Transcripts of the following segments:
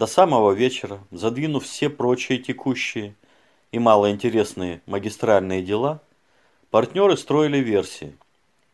До самого вечера, задвинув все прочие текущие и малоинтересные магистральные дела, партнеры строили версии.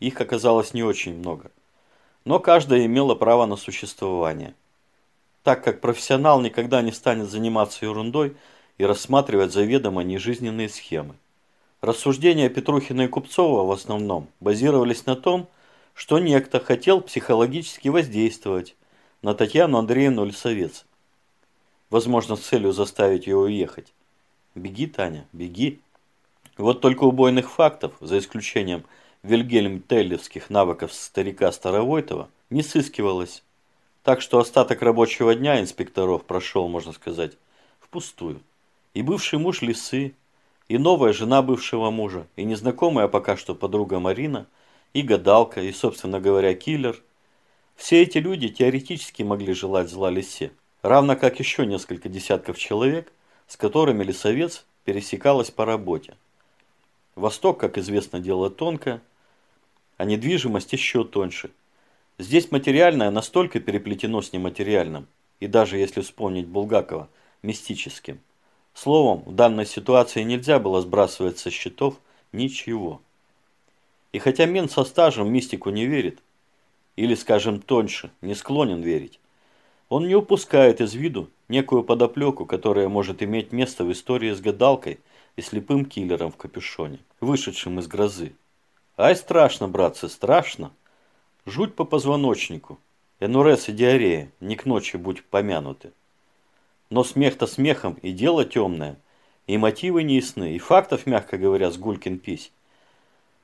Их оказалось не очень много. Но каждая имела право на существование. Так как профессионал никогда не станет заниматься ерундой и рассматривать заведомо нежизненные схемы. Рассуждения Петрухина и Купцова в основном базировались на том, что некто хотел психологически воздействовать на Татьяну Андреевну Лисовец возможно, с целью заставить ее уехать. Беги, Таня, беги. Вот только убойных фактов, за исключением Вильгельм Теллевских навыков старика Старовойтова, не сыскивалось. Так что остаток рабочего дня инспекторов прошел, можно сказать, впустую. И бывший муж Лисы, и новая жена бывшего мужа, и незнакомая пока что подруга Марина, и гадалка, и, собственно говоря, киллер. Все эти люди теоретически могли желать зла Лисе равно как еще несколько десятков человек, с которыми лесовец пересекалась по работе. Восток, как известно, дело тонко, а недвижимость еще тоньше. Здесь материальное настолько переплетено с нематериальным, и даже если вспомнить Булгакова, мистическим. Словом, в данной ситуации нельзя было сбрасывать со счетов ничего. И хотя мент со стажем мистику не верит, или, скажем тоньше, не склонен верить, он не упускает из виду некую подоплеку, которая может иметь место в истории с гадалкой и слепым киллером в капюшоне, вышедшим из грозы. Ай, страшно, братцы, страшно. Жуть по позвоночнику. Энурез и диарея, не к ночи будь помянуты. Но смех-то смехом, и дело темное, и мотивы неясны, и фактов, мягко говоря, с гулькин пись.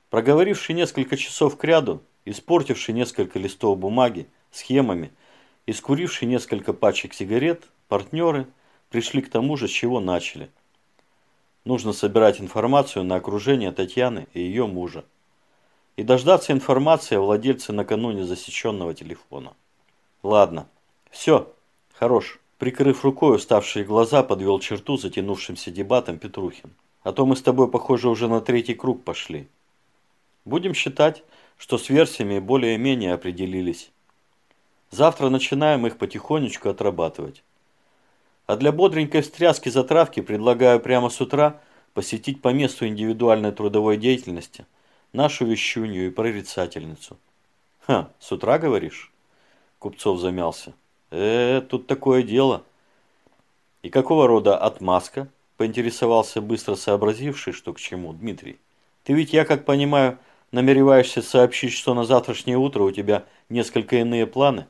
Проговоривший несколько часов кряду, испортивший несколько листов бумаги, схемами – и скуривший несколько пачек сигарет, партнеры пришли к тому же, с чего начали. Нужно собирать информацию на окружение Татьяны и ее мужа. И дождаться информации о владельце накануне засеченного телефона. Ладно, все, хорош. Прикрыв рукой уставшие глаза, подвел черту затянувшимся дебатом Петрухин. А то мы с тобой, похоже, уже на третий круг пошли. Будем считать, что с версиями более-менее определились. Завтра начинаем их потихонечку отрабатывать. А для бодренькой встряски затравки предлагаю прямо с утра посетить по месту индивидуальной трудовой деятельности нашу вещунью и прорицательницу. Ха, с утра говоришь? Купцов замялся. Э, тут такое дело. И какого рода отмазка? Поинтересовался быстро сообразивший, что к чему, Дмитрий. Ты ведь, я как понимаю, намереваешься сообщить, что на завтрашнее утро у тебя несколько иные планы?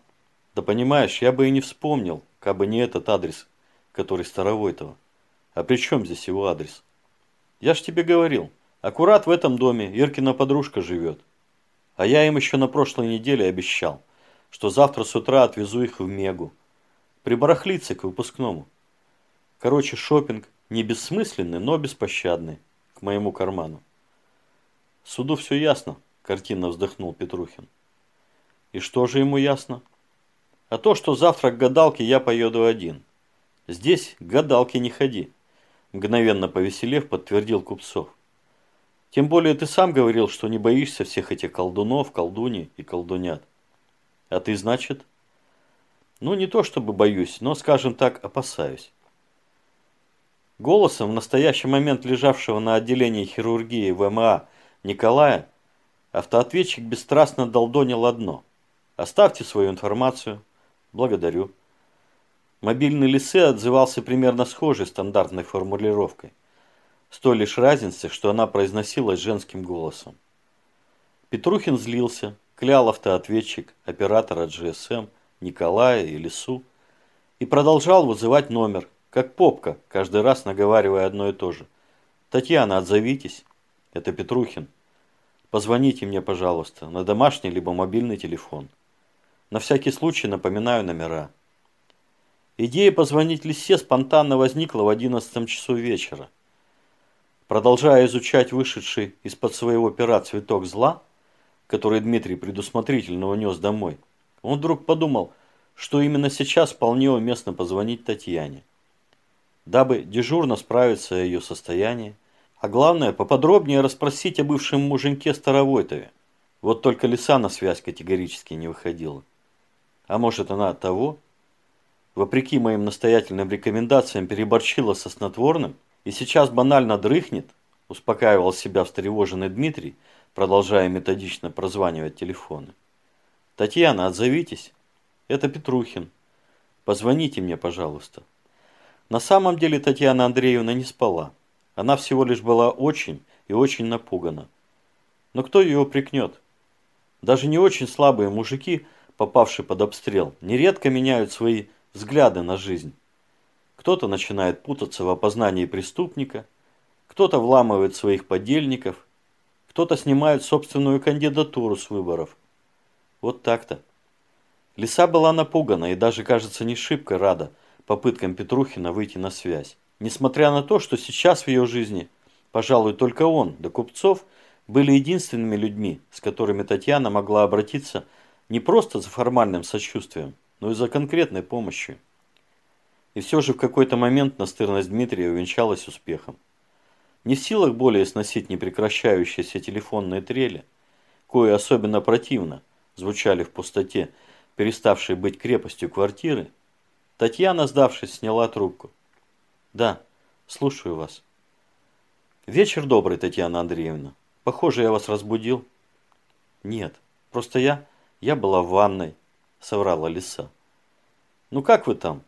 Да понимаешь, я бы и не вспомнил, как бы не этот адрес, который Старовойтова. А при чем здесь его адрес? Я ж тебе говорил, аккурат в этом доме Иркина подружка живет. А я им еще на прошлой неделе обещал, что завтра с утра отвезу их в Мегу. Прибарахлиться к выпускному. Короче, шопинг не бессмысленный, но беспощадный к моему карману. Суду все ясно, картинно вздохнул Петрухин. И что же ему ясно? А то, что завтра к гадалке я поеду один. Здесь к гадалке не ходи. Мгновенно повеселев, подтвердил Купцов. Тем более ты сам говорил, что не боишься всех этих колдунов, колдуни и колдунят. А ты, значит? Ну, не то чтобы боюсь, но, скажем так, опасаюсь. Голосом в настоящий момент лежавшего на отделении хирургии ВМА Николая автоответчик бесстрастно долдонил одно. Оставьте свою информацию, Благодарю. Мобильный Лисе отзывался примерно схожей стандартной формулировкой. С той лишь разницей, что она произносилась женским голосом. Петрухин злился, клял автоответчик, оператора GSM, Николая и Лису и продолжал вызывать номер, как попка, каждый раз наговаривая одно и то же. «Татьяна, отзовитесь. Это Петрухин. Позвоните мне, пожалуйста, на домашний либо мобильный телефон». На всякий случай напоминаю номера. Идея позвонить Лисе спонтанно возникла в 11 часу вечера. Продолжая изучать вышедший из-под своего пера цветок зла, который Дмитрий предусмотрительно унес домой, он вдруг подумал, что именно сейчас вполне уместно позвонить Татьяне, дабы дежурно справиться о ее состоянии, а главное, поподробнее расспросить о бывшем муженьке Старовойтове. Вот только Лиса на связь категорически не выходила. А может она того? вопреки моим настоятельным рекомендациям, переборчила со снотворным и сейчас банально дрыхнет, успокаивал себя встревоженный Дмитрий, продолжая методично прозванивать телефоны. «Татьяна, отзовитесь. Это Петрухин. Позвоните мне, пожалуйста». На самом деле Татьяна Андреевна не спала. Она всего лишь была очень и очень напугана. Но кто ее упрекнет? Даже не очень слабые мужики, попавшие под обстрел, нередко меняют свои взгляды на жизнь. Кто-то начинает путаться в опознании преступника, кто-то вламывает своих подельников, кто-то снимает собственную кандидатуру с выборов. Вот так-то. Лиса была напугана и даже, кажется, не шибко рада попыткам Петрухина выйти на связь. Несмотря на то, что сейчас в ее жизни, пожалуй, только он, да Купцов, были единственными людьми, с которыми Татьяна могла обратиться не просто за формальным сочувствием, но и за конкретной помощью. И все же в какой-то момент настырность Дмитрия увенчалась успехом. Не в силах более сносить непрекращающиеся телефонные трели, кое особенно противно звучали в пустоте, переставшей быть крепостью квартиры, Татьяна, сдавшись, сняла трубку. «Да, слушаю вас». «Вечер добрый, Татьяна Андреевна. Похоже, я вас разбудил». «Нет, просто я... я была в ванной», — соврала лиса. «Ну как вы там?»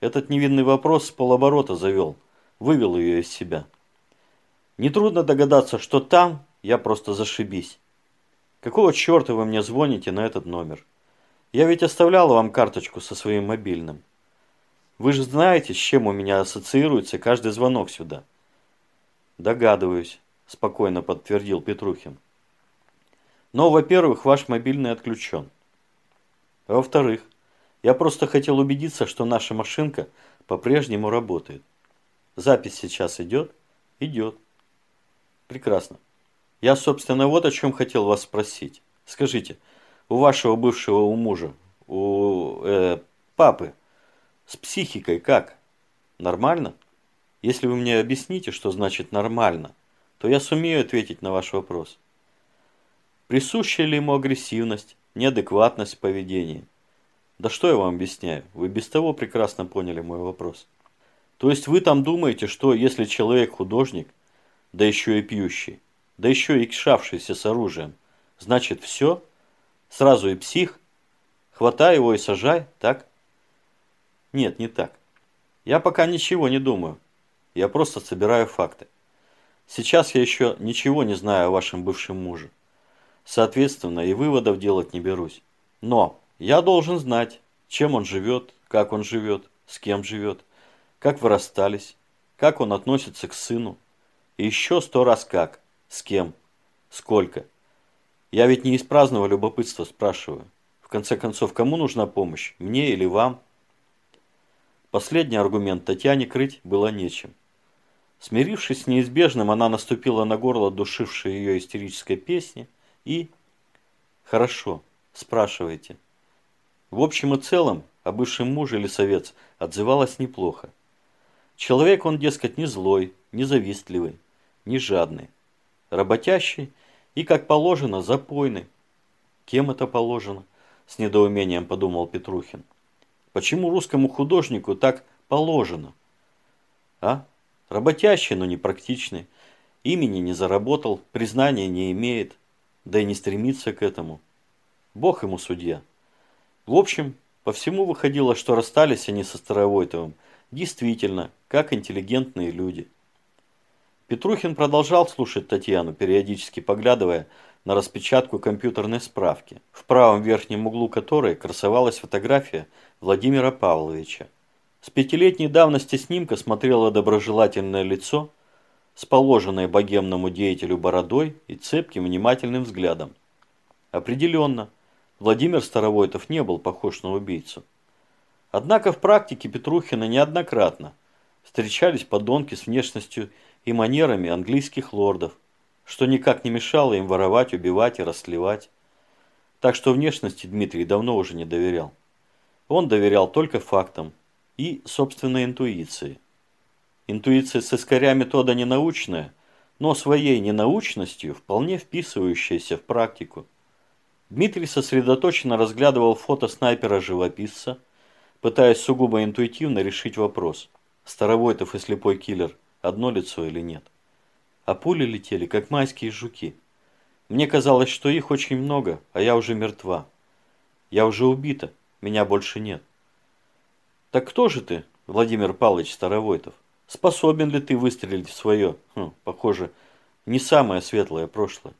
Этот невинный вопрос с полоборота завел, вывел ее из себя. Нетрудно догадаться, что там я просто зашибись. Какого черта вы мне звоните на этот номер? Я ведь оставляла вам карточку со своим мобильным. Вы же знаете, с чем у меня ассоциируется каждый звонок сюда. Догадываюсь, спокойно подтвердил Петрухин. Но, во-первых, ваш мобильный отключен. во-вторых, я просто хотел убедиться, что наша машинка по-прежнему работает. Запись сейчас идет? Идет. Прекрасно. Я, собственно, вот о чем хотел вас спросить. Скажите, у вашего бывшего у мужа, у э, папы, с психикой как? Нормально? Если вы мне объясните, что значит нормально, то я сумею ответить на ваш вопрос. Присуща ли ему агрессивность, неадекватность в поведении? Да что я вам объясняю? Вы без того прекрасно поняли мой вопрос. То есть вы там думаете, что если человек художник, да еще и пьющий, да еще и кшавшийся с оружием, значит все? Сразу и псих? Хватай его и сажай, так? Нет, не так. Я пока ничего не думаю. Я просто собираю факты. Сейчас я еще ничего не знаю о вашем бывшем муже. Соответственно, и выводов делать не берусь. Но я должен знать, чем он живет, как он живет, с кем живет, как вы расстались, как он относится к сыну, и еще сто раз как, с кем, сколько. Я ведь не из праздного любопытства спрашиваю. В конце концов, кому нужна помощь, мне или вам? Последний аргумент Татьяне крыть было нечем. Смирившись с неизбежным, она наступила на горло душившей ее истерической песни и... Хорошо, спрашивайте. В общем и целом, о бывшем муже Лисовец отзывалась неплохо. Человек он, дескать, не злой, не завистливый, не жадный, работящий и, как положено, запойный. Кем это положено? С недоумением подумал Петрухин. Почему русскому художнику так положено? А? Работящий, но непрактичный. Имени не заработал, признания не имеет, да и не стремится к этому. Бог ему судья. В общем, по всему выходило, что расстались они со Старовойтовым действительно, как интеллигентные люди – Петрухин продолжал слушать Татьяну, периодически поглядывая на распечатку компьютерной справки, в правом верхнем углу которой красовалась фотография Владимира Павловича. С пятилетней давности снимка смотрело доброжелательное лицо с положенной богемному деятелю бородой и цепким внимательным взглядом. Определенно, Владимир Старовойтов не был похож на убийцу. Однако в практике Петрухина неоднократно встречались подонки с внешностью и манерами английских лордов, что никак не мешало им воровать, убивать и расслевать. Так что внешности Дмитрий давно уже не доверял. Он доверял только фактам и собственной интуиции. Интуиция с искоря метода ненаучная, но своей ненаучностью вполне вписывающаяся в практику. Дмитрий сосредоточенно разглядывал фото снайпера-живописца, пытаясь сугубо интуитивно решить вопрос, Старовойтов и слепой киллер одно лицо или нет. А пули летели, как майские жуки. Мне казалось, что их очень много, а я уже мертва. Я уже убита, меня больше нет. Так кто же ты, Владимир Павлович Старовойтов? Способен ли ты выстрелить в свое, хм, похоже, не самое светлое прошлое?